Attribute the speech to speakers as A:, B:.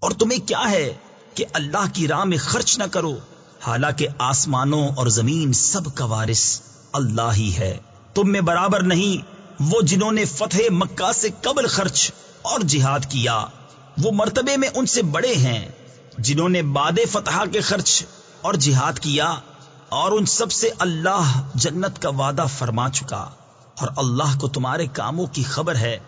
A: اور تمہیں کیا ہے کہ اللہ کی راہ میں خرچ نہ کرو؟ حالانکہ آسمانوں اور زمین سب کا وارث اللہ ہی ہے۔ تم میں برابر نہیں، وہ جنہوں نے فتح مکہ سے قبل خرچ اور جہاد کیا، وہ مرتبے میں ان سے بڑے ہیں، جنہوں نے باد فتح کے خرچ اور جہاد کیا اور ان سب سے اللہ جنت کا وعدہ فرما چکا۔ اور اللہ کو تمہارے کاموں کی خبر ہے